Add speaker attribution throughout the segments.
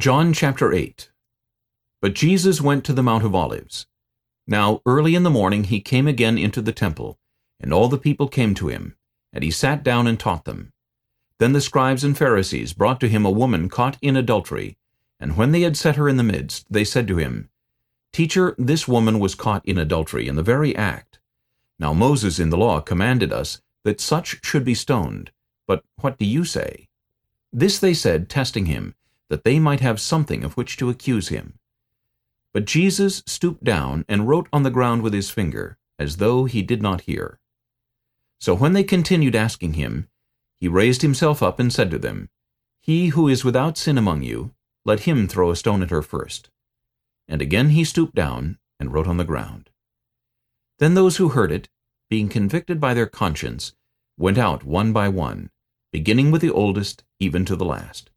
Speaker 1: John chapter 8 But Jesus went to the Mount of Olives. Now early in the morning he came again into the temple, and all the people came to him, and he sat down and taught them. Then the scribes and Pharisees brought to him a woman caught in adultery, and when they had set her in the midst, they said to him, Teacher, this woman was caught in adultery in the very act. Now Moses in the law commanded us that such should be stoned. But what do you say? This they said, testing him, that they might have something of which to accuse him. But Jesus stooped down and wrote on the ground with his finger, as though he did not hear. So when they continued asking him, he raised himself up and said to them, He who is without sin among you, let him throw a stone at her first. And again he stooped down and wrote on the ground. Then those who heard it, being convicted by their conscience, went out one by one, beginning with the oldest even to the last.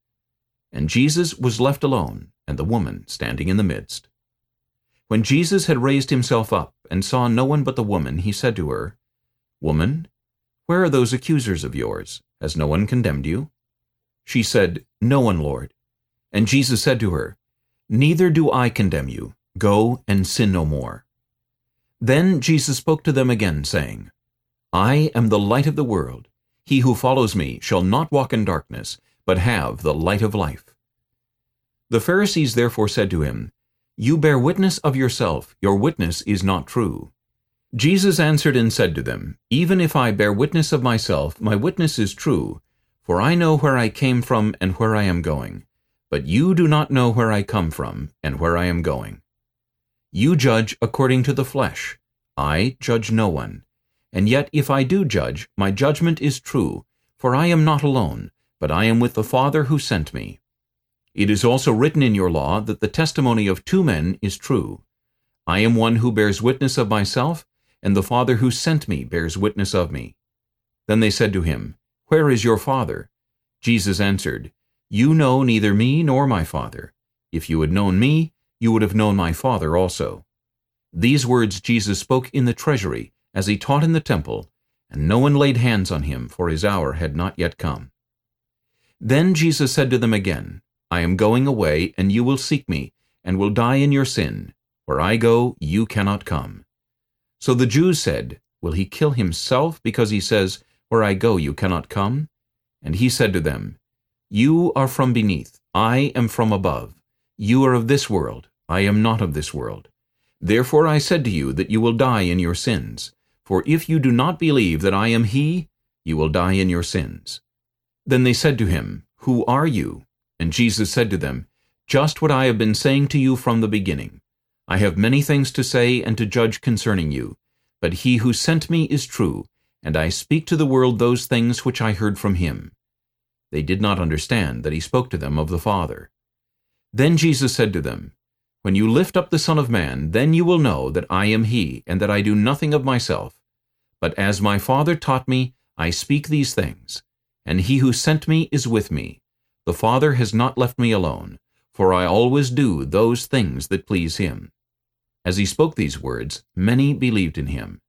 Speaker 1: And Jesus was left alone, and the woman standing in the midst. When Jesus had raised himself up, and saw no one but the woman, he said to her, Woman, where are those accusers of yours? Has no one condemned you? She said, No one, Lord. And Jesus said to her, Neither do I condemn you. Go and sin no more. Then Jesus spoke to them again, saying, I am the light of the world. He who follows me shall not walk in darkness, but have the light of life. The Pharisees therefore said to him, You bear witness of yourself, your witness is not true. Jesus answered and said to them, Even if I bear witness of myself, my witness is true, for I know where I came from and where I am going. But you do not know where I come from and where I am going. You judge according to the flesh. I judge no one. And yet if I do judge, my judgment is true, for I am not alone, but I am with the Father who sent me. It is also written in your law that the testimony of two men is true. I am one who bears witness of myself, and the Father who sent me bears witness of me. Then they said to him, Where is your Father? Jesus answered, You know neither me nor my Father. If you had known me, you would have known my Father also. These words Jesus spoke in the treasury, as he taught in the temple, and no one laid hands on him, for his hour had not yet come. Then Jesus said to them again, I am going away, and you will seek me, and will die in your sin. Where I go, you cannot come. So the Jews said, Will he kill himself, because he says, Where I go, you cannot come? And he said to them, You are from beneath, I am from above. You are of this world, I am not of this world. Therefore I said to you that you will die in your sins. For if you do not believe that I am he, you will die in your sins. Then they said to him, Who are you? And Jesus said to them, Just what I have been saying to you from the beginning. I have many things to say and to judge concerning you. But he who sent me is true, and I speak to the world those things which I heard from him. They did not understand that he spoke to them of the Father. Then Jesus said to them, When you lift up the Son of Man, then you will know that I am he, and that I do nothing of myself. But as my Father taught me, I speak these things and he who sent me is with me. The Father has not left me alone, for I always do those things that please him. As he spoke these words, many believed in him.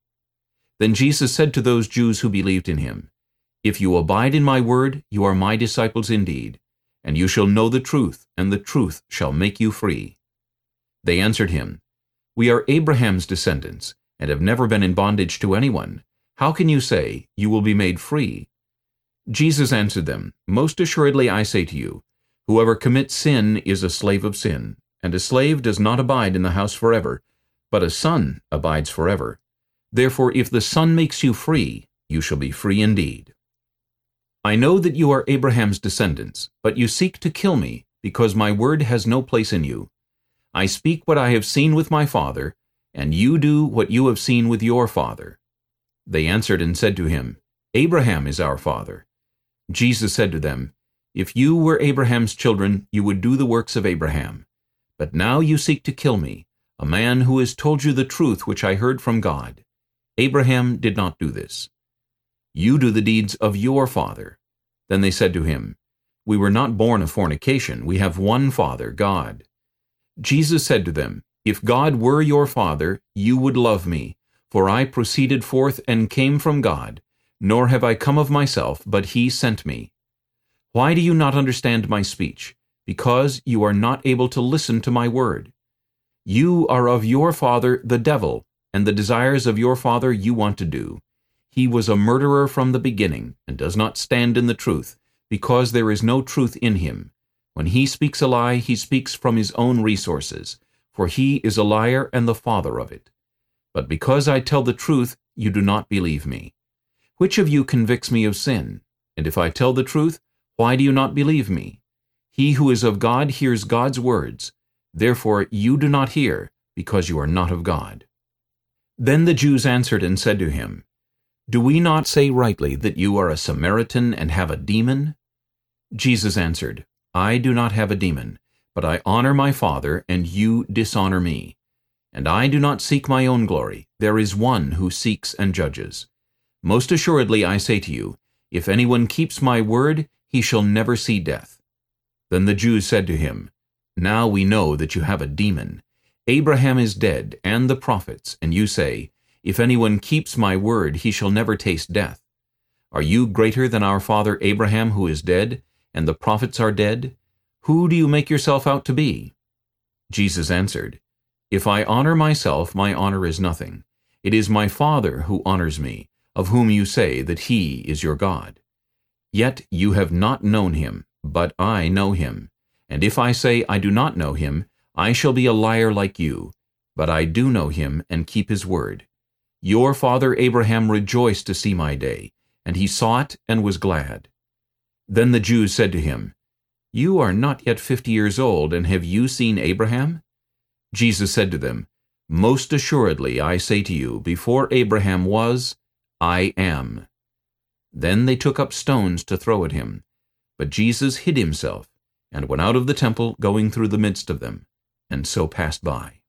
Speaker 1: Then Jesus said to those Jews who believed in him, If you abide in my word, you are my disciples indeed, and you shall know the truth, and the truth shall make you free. They answered him, We are Abraham's descendants, and have never been in bondage to anyone. How can you say, You will be made free? Jesus answered them, Most assuredly I say to you, whoever commits sin is a slave of sin, and a slave does not abide in the house forever, but a son abides forever. Therefore if the Son makes you free, you shall be free indeed. I know that you are Abraham's descendants, but you seek to kill me, because my word has no place in you. I speak what I have seen with my father, and you do what you have seen with your father. They answered and said to him, Abraham is our father. Jesus said to them, If you were Abraham's children, you would do the works of Abraham. But now you seek to kill me, a man who has told you the truth which I heard from God. Abraham did not do this. You do the deeds of your father. Then they said to him, We were not born of fornication. We have one Father, God. Jesus said to them, If God were your Father, you would love me, for I proceeded forth and came from God, nor have I come of myself, but he sent me. Why do you not understand my speech? because you are not able to listen to my word. You are of your father the devil, and the desires of your father you want to do. He was a murderer from the beginning, and does not stand in the truth, because there is no truth in him. When he speaks a lie, he speaks from his own resources, for he is a liar and the father of it. But because I tell the truth, you do not believe me. Which of you convicts me of sin? And if I tell the truth, why do you not believe me? He who is of God hears God's words. Therefore you do not hear, because you are not of God. Then the Jews answered and said to him, Do we not say rightly that you are a Samaritan and have a demon? Jesus answered, I do not have a demon, but I honor my Father, and you dishonor me. And I do not seek my own glory. There is one who seeks and judges. Most assuredly I say to you, if anyone keeps my word, he shall never see death. Then the Jews said to him, Now we know that you have a demon. Abraham is dead, and the prophets, and you say, If anyone keeps my word, he shall never taste death. Are you greater than our father Abraham who is dead, and the prophets are dead? Who do you make yourself out to be? Jesus answered, If I honor myself, my honor is nothing. It is my Father who honors me, of whom you say that he is your God. Yet you have not known him, but I know him. And if I say I do not know him, I shall be a liar like you. But I do know him and keep his word. Your father Abraham rejoiced to see my day, and he saw it and was glad. Then the Jews said to him, You are not yet fifty years old, and have you seen Abraham? Jesus said to them, Most assuredly I say to you, before Abraham was, I am. Then they took up stones to throw at him. But Jesus hid himself, and went out of the temple, going through the midst of them, and so passed by.